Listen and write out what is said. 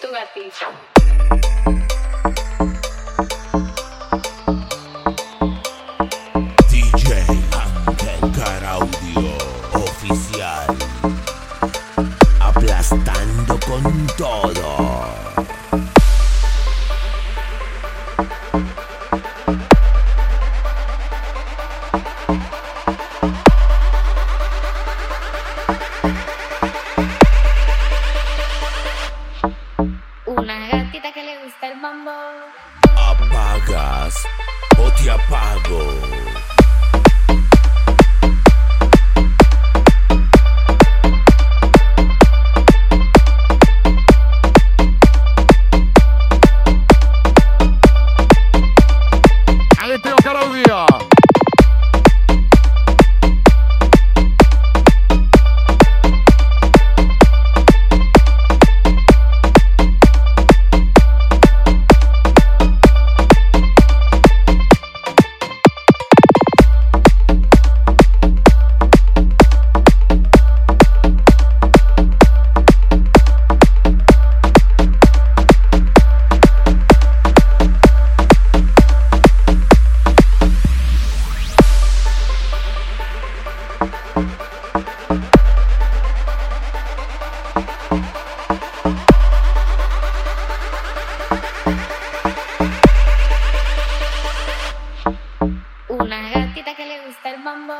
tu gatito. DJ Ángel Caraudio Oficial Aplastando con todo Apagas o te apago. Una gatita que le gusta el mambo.